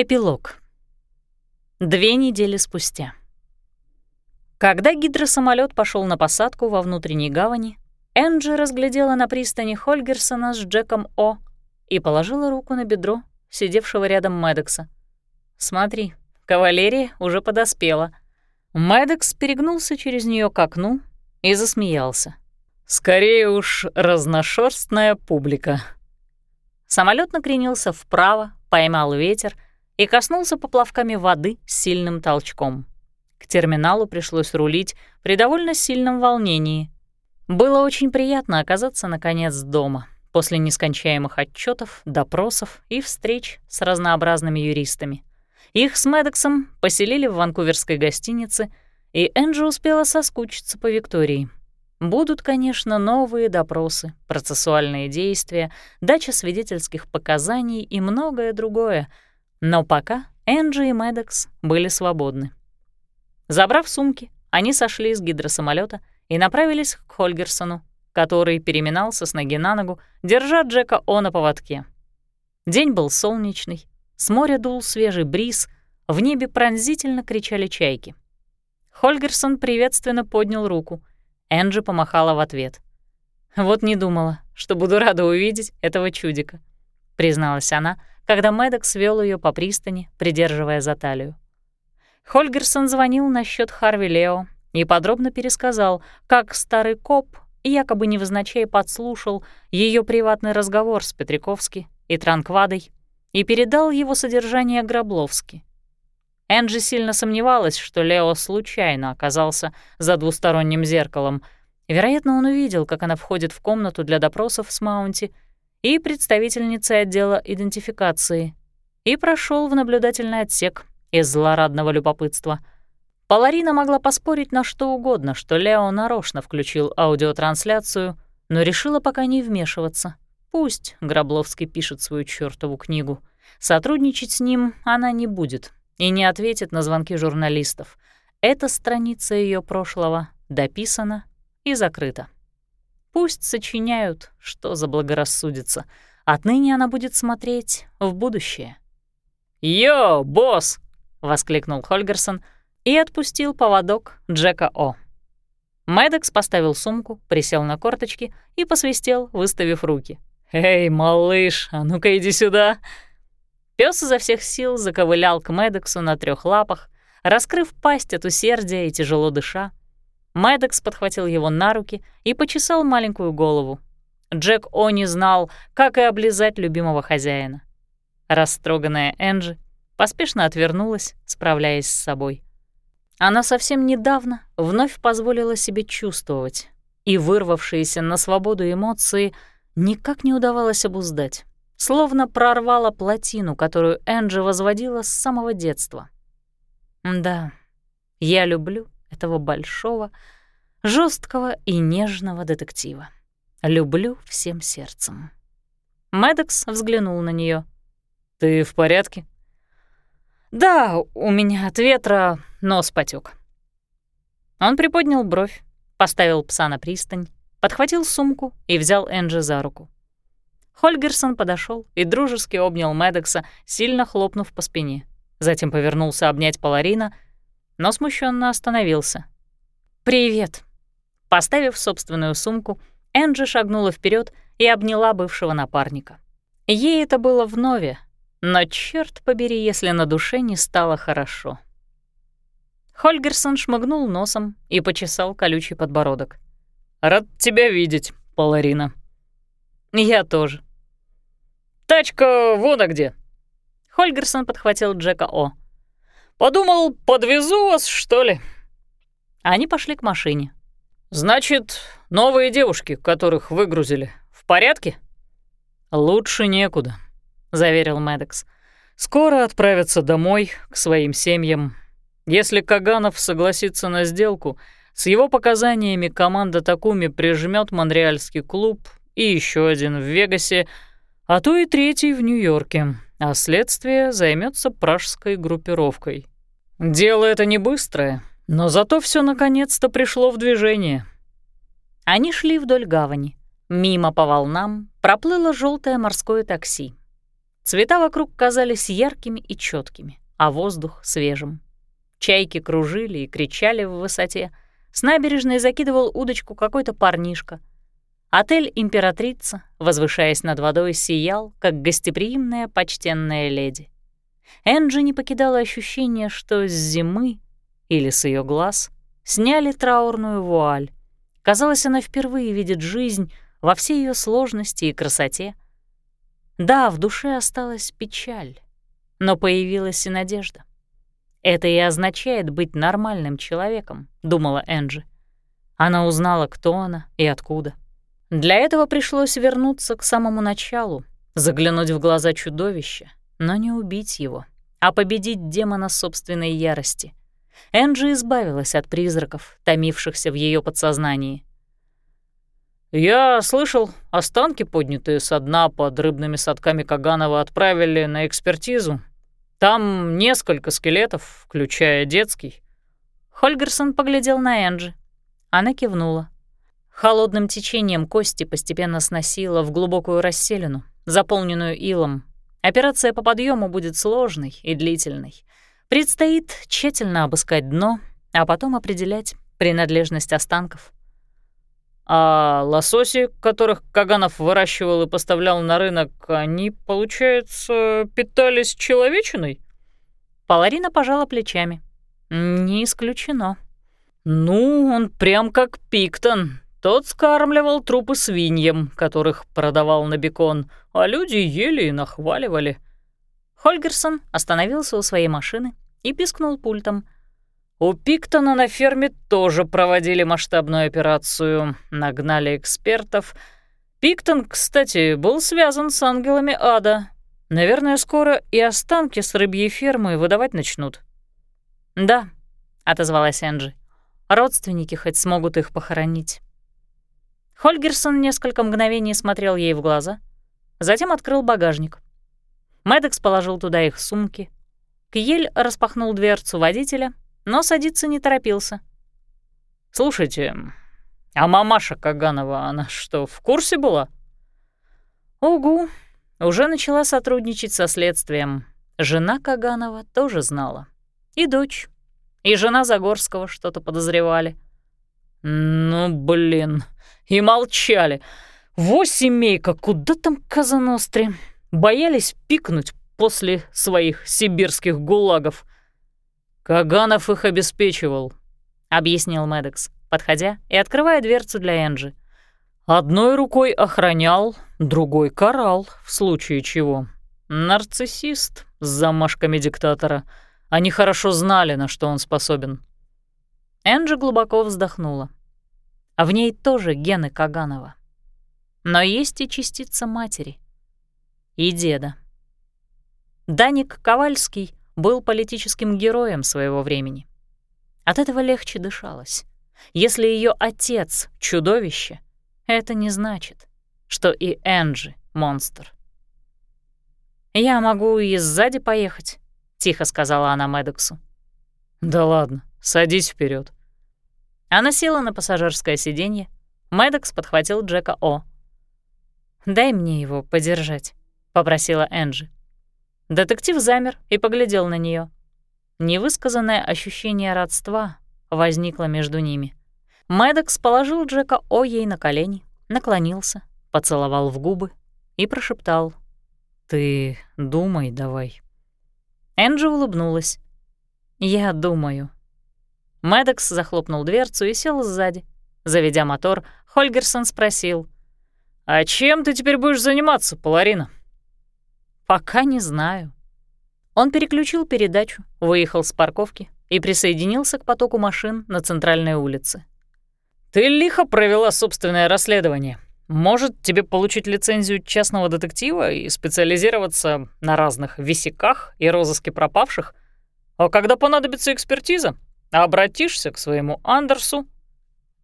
Эпилог. Две недели спустя. Когда гидросамолет пошел на посадку во внутренней гавани, Энджи разглядела на пристани Хольгерсона с Джеком О и положила руку на бедро сидевшего рядом Медекса. «Смотри, кавалерия уже подоспела». Медекс перегнулся через нее к окну и засмеялся. «Скорее уж разношерстная публика». Самолет накренился вправо, поймал ветер — и коснулся поплавками воды с сильным толчком. К терминалу пришлось рулить при довольно сильном волнении. Было очень приятно оказаться, наконец, дома после нескончаемых отчетов, допросов и встреч с разнообразными юристами. Их с Медексом поселили в ванкуверской гостинице, и Энджи успела соскучиться по Виктории. Будут, конечно, новые допросы, процессуальные действия, дача свидетельских показаний и многое другое — но пока Энджи и Медекс были свободны. Забрав сумки, они сошли с гидросамолета и направились к Хольгерсону, который переминался с ноги на ногу, держа Джека О на поводке. День был солнечный, с моря дул свежий бриз, в небе пронзительно кричали чайки. Хольгерсон приветственно поднял руку. Энджи помахала в ответ. «Вот не думала, что буду рада увидеть этого чудика», — призналась она, когда Мэддокс вел ее по пристани, придерживая за талию. Хольгерсон звонил насчет Харви Лео и подробно пересказал, как старый коп якобы невзначай подслушал ее приватный разговор с Петриковски и Транквадой и передал его содержание Гробловски. Энджи сильно сомневалась, что Лео случайно оказался за двусторонним зеркалом. Вероятно, он увидел, как она входит в комнату для допросов с Маунти — и представительницей отдела идентификации, и прошел в наблюдательный отсек из злорадного любопытства. Паларина могла поспорить на что угодно, что Лео нарочно включил аудиотрансляцию, но решила пока не вмешиваться. Пусть Гробловский пишет свою чёртову книгу. Сотрудничать с ним она не будет и не ответит на звонки журналистов. Эта страница ее прошлого дописана и закрыта. Пусть сочиняют, что заблагорассудится. Отныне она будет смотреть в будущее. «Йо, босс!» — воскликнул Хольгерсон и отпустил поводок Джека О. Мэддокс поставил сумку, присел на корточки и посвистел, выставив руки. «Эй, малыш, а ну-ка иди сюда!» Пёс изо всех сил заковылял к Мэддоксу на трех лапах, раскрыв пасть от усердия и тяжело дыша, Мэддокс подхватил его на руки и почесал маленькую голову. Джек О не знал, как и облизать любимого хозяина. Растроганная Энджи поспешно отвернулась, справляясь с собой. Она совсем недавно вновь позволила себе чувствовать, и вырвавшиеся на свободу эмоции никак не удавалось обуздать, словно прорвала плотину, которую Энджи возводила с самого детства. Да, я люблю этого большого, жесткого и нежного детектива. Люблю всем сердцем. Медекс взглянул на нее. «Ты в порядке?» «Да, у меня от ветра нос потек. Он приподнял бровь, поставил пса на пристань, подхватил сумку и взял Энджи за руку. Хольгерсон подошел и дружески обнял Медекса, сильно хлопнув по спине. Затем повернулся обнять Паларина — но смущенно остановился. «Привет». Поставив собственную сумку, Энджи шагнула вперед и обняла бывшего напарника. Ей это было вновь, но черт побери, если на душе не стало хорошо. Хольгерсон шмыгнул носом и почесал колючий подбородок. «Рад тебя видеть, Паларина». «Я тоже». «Тачка вон а где». Хольгерсон подхватил Джека О. Подумал, подвезу вас, что ли?» Они пошли к машине. «Значит, новые девушки, которых выгрузили, в порядке?» «Лучше некуда», — заверил Медекс. «Скоро отправятся домой, к своим семьям. Если Каганов согласится на сделку, с его показаниями команда Такуми прижмет Монреальский клуб и еще один в Вегасе, а то и третий в Нью-Йорке а следствие займется пражской группировкой. Дело это не быстрое, но зато все наконец-то пришло в движение. Они шли вдоль гавани. Мимо по волнам проплыло желтое морское такси. Цвета вокруг казались яркими и четкими, а воздух — свежим. Чайки кружили и кричали в высоте. С набережной закидывал удочку какой-то парнишка. Отель «Императрица», возвышаясь над водой, сиял, как гостеприимная почтенная леди. Энджи не покидало ощущение, что с зимы или с ее глаз сняли траурную вуаль. Казалось, она впервые видит жизнь во всей ее сложности и красоте. Да, в душе осталась печаль, но появилась и надежда. «Это и означает быть нормальным человеком», — думала Энджи. Она узнала, кто она и откуда. Для этого пришлось вернуться к самому началу, заглянуть в глаза чудовища, но не убить его, а победить демона собственной ярости. Энджи избавилась от призраков, томившихся в ее подсознании. «Я слышал, останки, поднятые со дна под рыбными садками Каганова, отправили на экспертизу. Там несколько скелетов, включая детский». Хольгерсон поглядел на Энджи. Она кивнула. Холодным течением кости постепенно сносило в глубокую расселину, заполненную илом. Операция по подъему будет сложной и длительной. Предстоит тщательно обыскать дно, а потом определять принадлежность останков. А лососи, которых Каганов выращивал и поставлял на рынок, они, получается, питались человечиной? Паларина пожала плечами. Не исключено. Ну, он прям как Пиктон. Тот скармливал трупы свиньям, которых продавал на бекон, а люди ели и нахваливали. Хольгерсон остановился у своей машины и пискнул пультом — у Пиктона на ферме тоже проводили масштабную операцию, нагнали экспертов. Пиктон, кстати, был связан с ангелами ада. Наверное, скоро и останки с рыбьей фермы выдавать начнут. «Да», — отозвалась Энджи. «Родственники хоть смогут их похоронить». Хольгерсон несколько мгновений смотрел ей в глаза, затем открыл багажник. Мэддокс положил туда их сумки. Кьель распахнул дверцу водителя — но садиться не торопился. «Слушайте, а мамаша Каганова, она что, в курсе была?» «Угу, уже начала сотрудничать со следствием. Жена Каганова тоже знала. И дочь. И жена Загорского что-то подозревали». «Ну, блин, и молчали. Восемь семейка, куда там Казаностри? Боялись пикнуть после своих сибирских гулагов». «Каганов их обеспечивал», — объяснил Медекс, подходя и открывая дверцу для Энджи. «Одной рукой охранял, другой карал, в случае чего. Нарциссист с замашками диктатора. Они хорошо знали, на что он способен». Энджи глубоко вздохнула. А в ней тоже гены Каганова. Но есть и частица матери. И деда. Даник Ковальский был политическим героем своего времени. От этого легче дышалось. Если ее отец — чудовище, это не значит, что и Энджи — монстр. «Я могу и сзади поехать», — тихо сказала она Медексу. «Да ладно, садись вперед. Она села на пассажирское сиденье. Медекс подхватил Джека О. «Дай мне его подержать», — попросила Энджи. Детектив замер и поглядел на нее. Невысказанное ощущение родства возникло между ними. Мэддокс положил Джека О ей на колени, наклонился, поцеловал в губы и прошептал «Ты думай давай». Энджи улыбнулась. «Я думаю». Мэддокс захлопнул дверцу и сел сзади. Заведя мотор, Хольгерсон спросил. «А чем ты теперь будешь заниматься, Паларина?» «Пока не знаю». Он переключил передачу, выехал с парковки и присоединился к потоку машин на центральной улице. «Ты лихо провела собственное расследование. Может, тебе получить лицензию частного детектива и специализироваться на разных висяках и розыске пропавших? А когда понадобится экспертиза, обратишься к своему Андерсу?»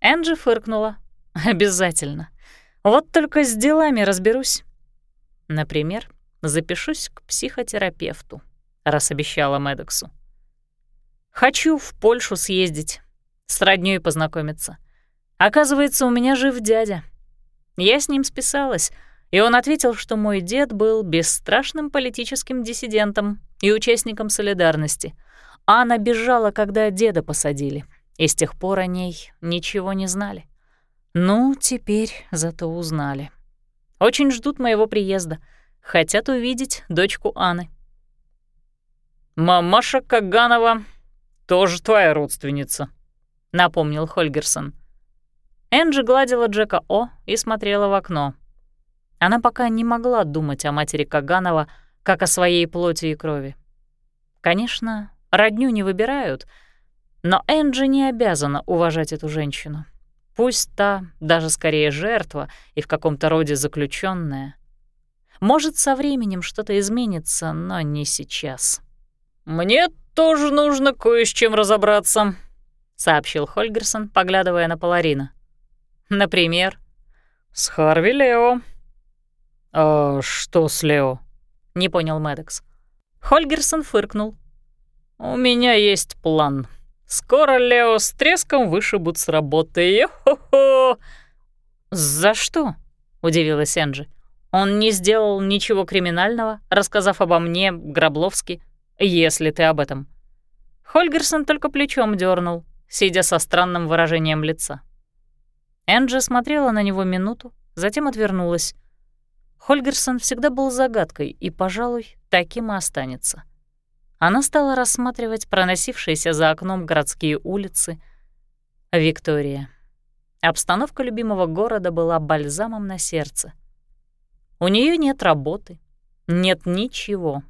Энджи фыркнула. «Обязательно. Вот только с делами разберусь. Например, запишусь к психотерапевту», — раз обещала Медексу. «Хочу в Польшу съездить, с роднёй познакомиться. Оказывается, у меня жив дядя. Я с ним списалась, и он ответил, что мой дед был бесстрашным политическим диссидентом и участником солидарности. Анна бежала, когда деда посадили, и с тех пор о ней ничего не знали. Ну, теперь зато узнали. Очень ждут моего приезда. Хотят увидеть дочку Анны. «Мамаша Каганова тоже твоя родственница», — напомнил Хольгерсон. Энджи гладила Джека О и смотрела в окно. Она пока не могла думать о матери Каганова как о своей плоти и крови. Конечно, родню не выбирают, но Энджи не обязана уважать эту женщину. Пусть та даже скорее жертва и в каком-то роде заключенная. Может, со временем что-то изменится, но не сейчас. «Мне тоже нужно кое с чем разобраться», — сообщил Хольгерсон, поглядывая на Паларина. «Например?» «С Харви Лео». «А что с Лео?» — не понял Медекс. Хольгерсон фыркнул. «У меня есть план. Скоро Лео с треском вышибут с работы. Йо-хо-хо!» «За что?» — удивилась Энджи. «Он не сделал ничего криминального, рассказав обо мне, Гробловски, если ты об этом». Хольгерсон только плечом дернул, сидя со странным выражением лица. Энджи смотрела на него минуту, затем отвернулась. Хольгерсон всегда был загадкой и, пожалуй, таким и останется. Она стала рассматривать проносившиеся за окном городские улицы. Виктория. Обстановка любимого города была бальзамом на сердце. У нее нет работы, нет ничего.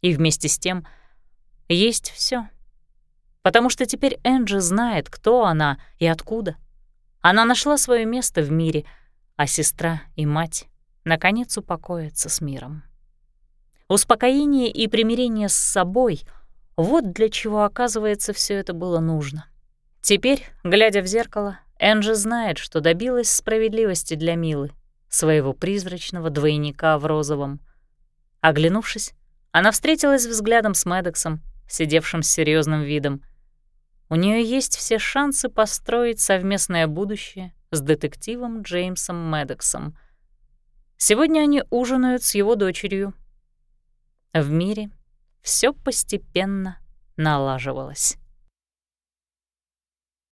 И вместе с тем есть все, Потому что теперь Энджи знает, кто она и откуда. Она нашла свое место в мире, а сестра и мать наконец упокоятся с миром. Успокоение и примирение с собой — вот для чего, оказывается, все это было нужно. Теперь, глядя в зеркало, Энджи знает, что добилась справедливости для Милы, своего призрачного двойника в розовом. Оглянувшись, она встретилась взглядом с Медексом, сидевшим с серьезным видом. У нее есть все шансы построить совместное будущее с детективом Джеймсом Медексом — Сегодня они ужинают с его дочерью. В мире все постепенно налаживалось.